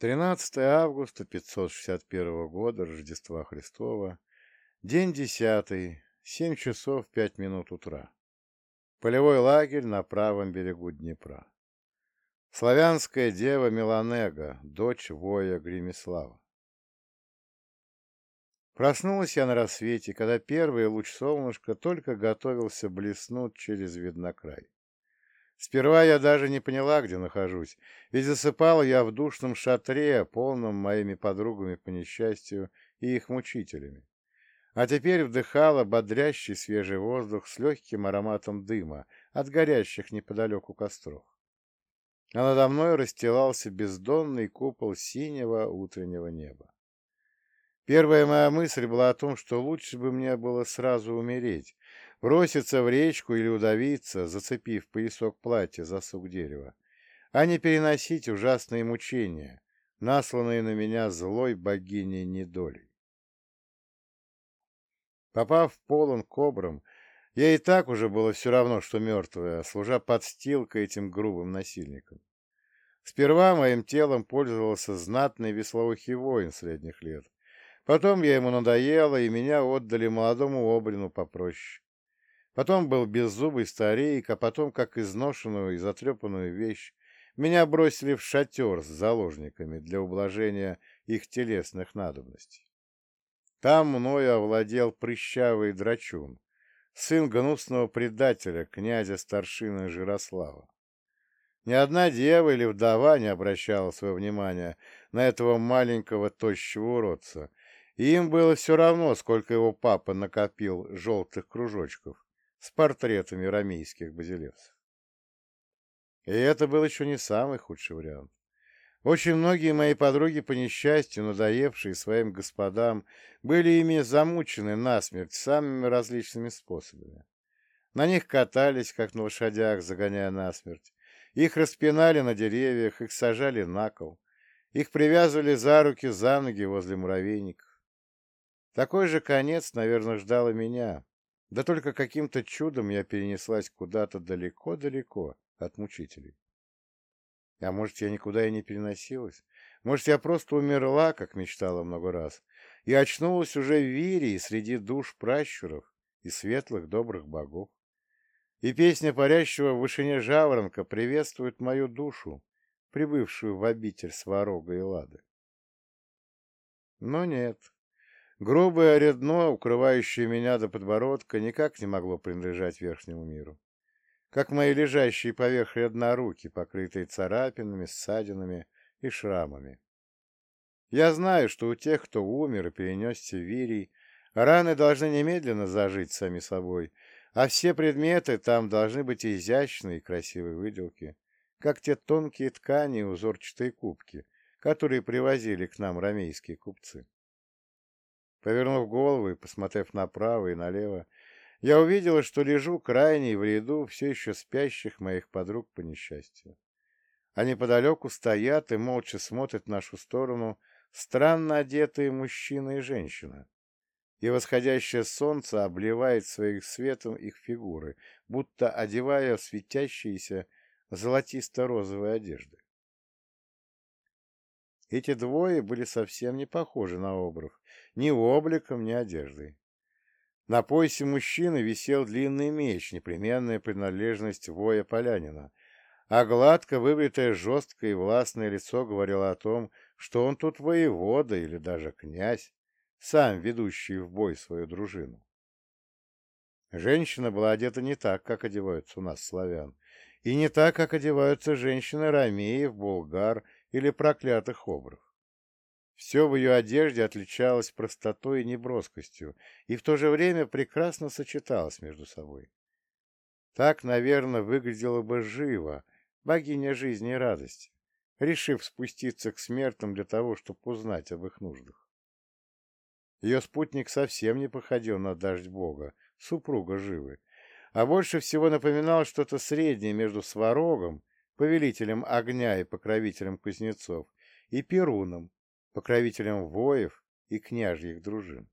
13 августа 561 года Рождества Христова, день десятый, 7 часов 5 минут утра. Полевой лагерь на правом берегу Днепра. Славянская дева Меланега, дочь воя Гремислава. Проснулась я на рассвете, когда первый луч солнышка только готовился блеснуть через виднокрай. Сперва я даже не поняла, где нахожусь, ведь засыпала я в душном шатре, полном моими подругами по несчастью и их мучителями. А теперь вдыхала бодрящий свежий воздух с легким ароматом дыма от горящих неподалеку костров. А надо мной расстилался бездонный купол синего утреннего неба. Первая моя мысль была о том, что лучше бы мне было сразу умереть, броситься в речку или удавиться, зацепив поясок платья за сук дерева, а не переносить ужасные мучения, насланные на меня злой богиней недолей. Попав в полон кобрам, я и так уже было все равно, что мертвая, служа подстилкой этим грубым насильникам. Сперва моим телом пользовался знатный веслоухий воин средних лет, Потом я ему надоела, и меня отдали молодому обрину попроще. Потом был беззубый старик, а потом, как изношенную и затрепанную вещь, меня бросили в шатер с заложниками для ублажения их телесных надобностей. Там мною овладел прыщавый драчун, сын гнусного предателя, князя старшины Жирослава. Ни одна дева или вдова не обращала своего внимания на этого маленького тощего уродца, и им было все равно, сколько его папа накопил желтых кружочков с портретами рамейских базилевсов. И это был еще не самый худший вариант. Очень многие мои подруги, по несчастью, надоевшие своим господам, были ими замучены насмерть самыми различными способами. На них катались, как на лошадях, загоняя насмерть. Их распинали на деревьях, их сажали на кол. Их привязывали за руки, за ноги возле муравейников. Такой же конец, наверное, ждал и меня. Да только каким-то чудом я перенеслась куда-то далеко-далеко от мучителей. А может, я никуда и не переносилась? Может, я просто умерла, как мечтала много раз, и очнулась уже в Вирии среди душ пращуров и светлых добрых богов? И песня парящего в вышине жаворонка приветствует мою душу, прибывшую в обитель Сварога и Лады. Но нет, Грубое редно, укрывающее меня до подбородка, никак не могло принадлежать верхнему миру. Как мои лежащие поверх редна руки, покрытые царапинами, ссадинами и шрамами. Я знаю, что у тех, кто умер и перенесся Вирий, раны должны немедленно зажить сами собой, а все предметы там должны быть изящные и красивой выделки, как те тонкие ткани и узорчатые кубки, которые привозили к нам рамейские купцы. Повернув голову и посмотрев направо и налево, я увидела, что лежу крайней в ряду все еще спящих моих подруг по несчастью. А неподалеку стоят и молча смотрят в нашу сторону странно одетые мужчина и женщина. И восходящее солнце обливает своих светом их фигуры, будто одевая светящиеся золотисто-розовые одежды. Эти двое были совсем не похожи на обров, ни обликом, ни одеждой. На поясе мужчины висел длинный меч, непременная принадлежность воя полянина, а гладко выбритое жесткое и властное лицо говорило о том, что он тут воевода или даже князь, сам ведущий в бой свою дружину. Женщина была одета не так, как одеваются у нас славян, и не так, как одеваются женщины ромеев, булгар или проклятых обров. Все в ее одежде отличалось простотой и неброскостью, и в то же время прекрасно сочеталось между собой. Так, наверное, выглядела бы живо, богиня жизни и радости, решив спуститься к смертным для того, чтобы узнать об их нуждах. Ее спутник совсем не походил на дождь бога, супруга живы, а больше всего напоминал что-то среднее между сварогом, повелителем огня и покровителем кузнецов, и Перуном, покровителем воев и княжьих дружин.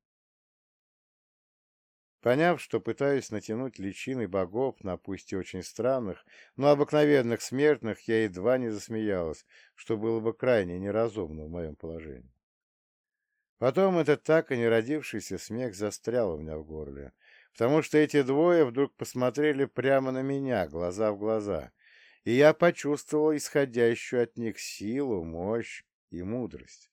Поняв, что пытаюсь натянуть личины богов на пусть и очень странных, но обыкновенных смертных, я едва не засмеялась, что было бы крайне неразумно в моем положении. Потом этот так и не родившийся смех застрял у меня в горле, потому что эти двое вдруг посмотрели прямо на меня, глаза в глаза, и я почувствовал исходящую от них силу, мощь и мудрость.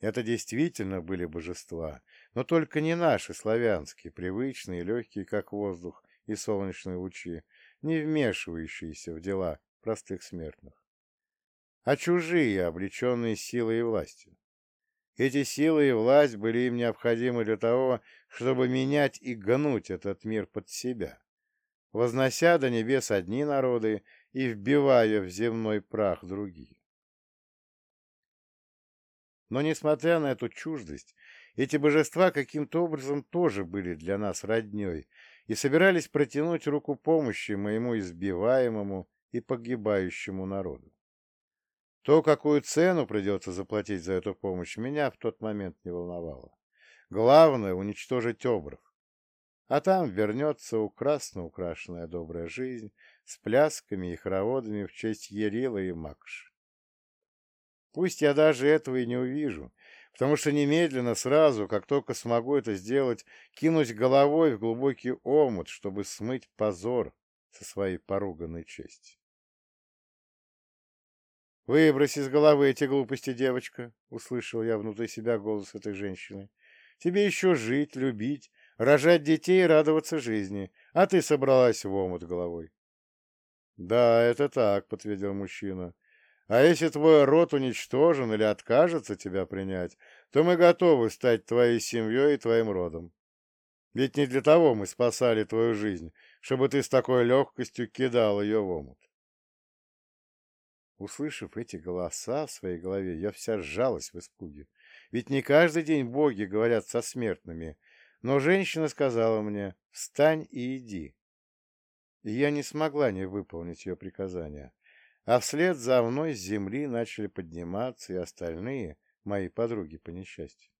Это действительно были божества, но только не наши славянские, привычные, легкие, как воздух и солнечные лучи, не вмешивающиеся в дела простых смертных, а чужие, облеченные силой и властью. Эти силы и власть были им необходимы для того, чтобы менять и гнуть этот мир под себя, вознося до небес одни народы и вбивая в земной прах другие. Но, несмотря на эту чуждость, эти божества каким-то образом тоже были для нас родней и собирались протянуть руку помощи моему избиваемому и погибающему народу. То, какую цену придется заплатить за эту помощь, меня в тот момент не волновало. Главное — уничтожить обров. А там вернется украсно украшенная добрая жизнь с плясками и хороводами в честь Ерила и Макш. Пусть я даже этого и не увижу, потому что немедленно, сразу, как только смогу это сделать, кинусь головой в глубокий омут, чтобы смыть позор со своей поруганной чести. «Выбрось из головы эти глупости, девочка!» — услышал я внутри себя голос этой женщины. «Тебе еще жить, любить, рожать детей и радоваться жизни, а ты собралась в омут головой». «Да, это так», — подтвердил мужчина. А если твой род уничтожен или откажется тебя принять, то мы готовы стать твоей семьей и твоим родом. Ведь не для того мы спасали твою жизнь, чтобы ты с такой легкостью кидал ее в омут. Услышав эти голоса в своей голове, я вся сжалась в испуге. Ведь не каждый день боги говорят со смертными, но женщина сказала мне «Встань и иди». И я не смогла не выполнить ее приказания а вслед за мной с земли начали подниматься и остальные мои подруги по несчастью.